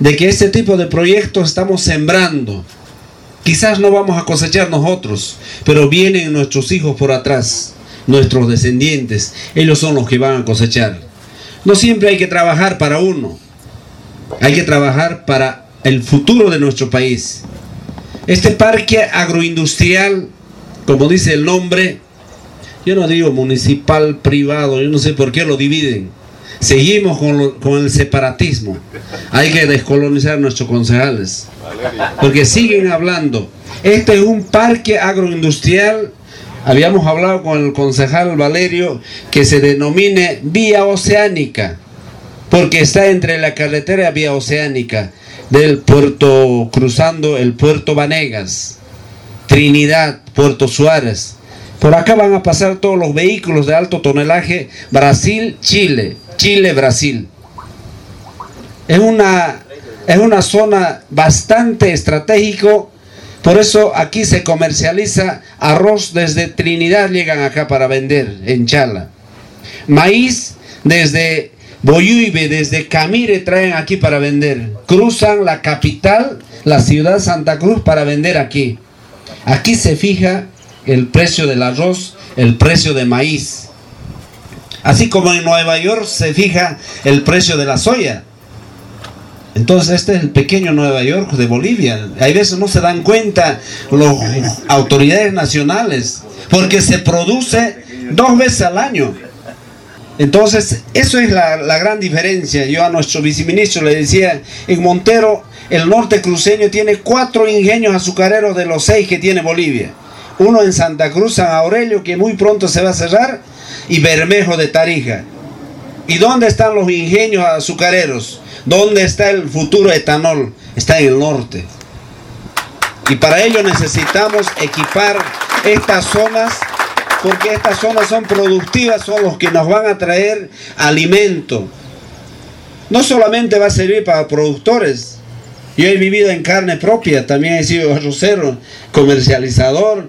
de que este tipo de proyectos estamos sembrando. Quizás no vamos a cosechar nosotros, pero vienen nuestros hijos por atrás, nuestros descendientes. Ellos son los que van a cosechar. No siempre hay que trabajar para uno, hay que trabajar para el futuro de nuestro país. Este parque agroindustrial, como dice el nombre, yo no digo municipal, privado, yo no sé por qué lo dividen. Seguimos con, con el separatismo. Hay que descolonizar nuestros concejales. Porque siguen hablando. Este es un parque agroindustrial. Habíamos hablado con el concejal Valerio que se denomine vía oceánica. Porque está entre la carretera vía oceánica del puerto cruzando el puerto Vanegas, Trinidad, Puerto Suárez. Por acá van a pasar todos los vehículos de alto tonelaje Brasil-Chile. Chile-Brasil. Es una, es una zona bastante estratégico, por eso aquí se comercializa arroz desde Trinidad, llegan acá para vender en Chala. Maíz desde Boyuibe, desde Camire traen aquí para vender. Cruzan la capital, la ciudad Santa Cruz para vender aquí. Aquí se fija el precio del arroz, el precio de maíz. Así como en Nueva York se fija el precio de la soya. Entonces este es el pequeño Nueva York de Bolivia. Hay veces no se dan cuenta las autoridades nacionales porque se produce dos veces al año. Entonces eso es la, la gran diferencia. Yo a nuestro viceministro le decía, en Montero el norte cruceño tiene cuatro ingenios azucareros de los seis que tiene Bolivia. Uno en Santa Cruz, San Aurelio, que muy pronto se va a cerrar y Bermejo de Tarija. ¿Y dónde están los ingenios azucareros? ¿Dónde está el futuro etanol? Está en el norte. Y para ello necesitamos equipar estas zonas porque estas zonas son productivas, son los que nos van a traer alimento. No solamente va a servir para productores. Yo he vivido en carne propia, también he sido arrocero, comercializador,